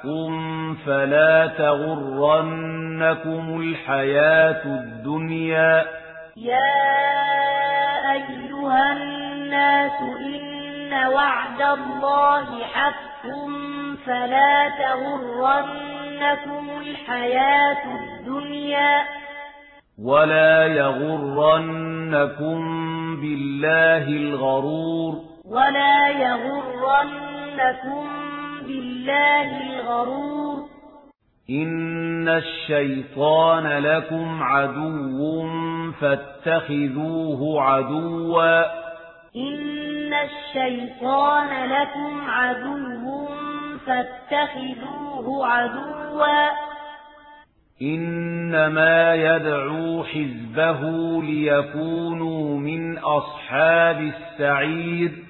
حق فلا تغرنكم الحياة الدنيا يا أيها الناس إن وعد الله حق فلا تغرنكم الحياة الدنيا ولا يغرنكم بالله الغرور ولا يغرنكم بالله الغرور. إن الشيطان لكم عدو فاتخذوه عدوا. إن الشيطان لكم عدو فاتخذوه عدوا. إنما يدعو حزبه ليكونوا من أصحاب السعيد السعير.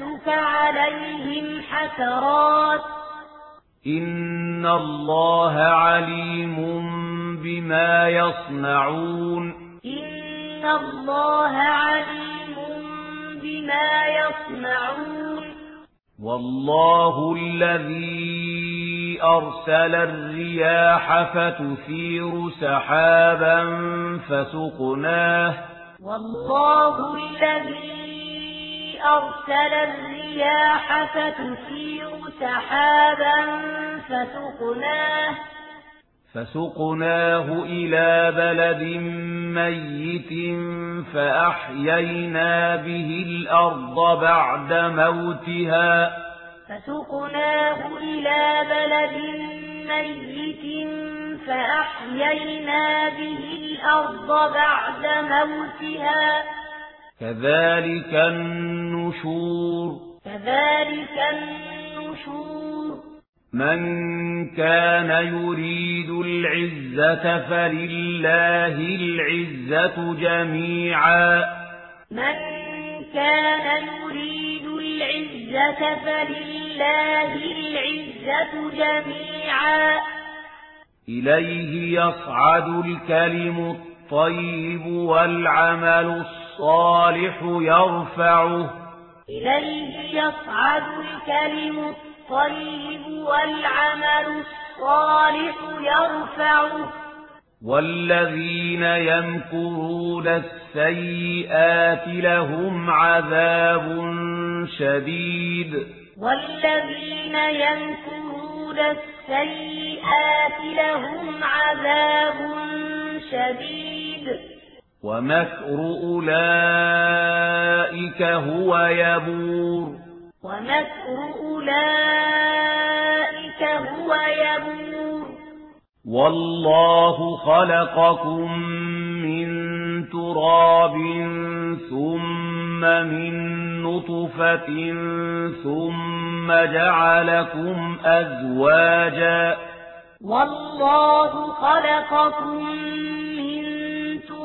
يمسك عليهم حسرات إن الله عليم بما يصنعون إن الله عليم بما يصنعون والله الذي أرسل الرياح فتثير سحابا فسقناه والله الذي أرسل الرياح فتثير سحابا فسقناه. فسقناه إلى بلد ميت فأحيينا به الأرض بعد موتها. فسقناه إلى بلد ميت فأحيينا به الأرض بعد موتها. كذلك النشور كذلك النشور من كان يريد العزة فلله العزة جميعا من كان يريد العزة فلله العزة جميعا إليه يصعد الكلم الطيب والعمل الصالح الصالح يرفعه. إليه يصعد الكلم الطيب والعمل الصالح يرفعه. والذين يمكرون السيئات لهم عذاب شديد. والذين يمكرون السيئات لهم عذاب شديد. ومكر أولئك هو يبور ومكر أولئك هو يبور والله خلقكم من تراب ثم من نطفة ثم جعلكم أزواجا والله خلقكم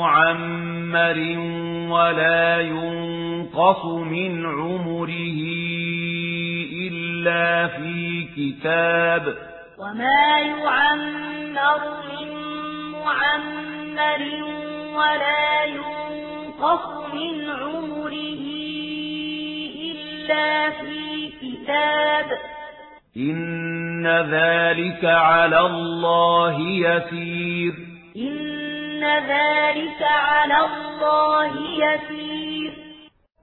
معمر ولا ينقص من عمره إلا في كتاب وما يعمر من معمر ولا ينقص من عمره إلا في كتاب إن ذلك على الله يسير إن ذلك على الله يسير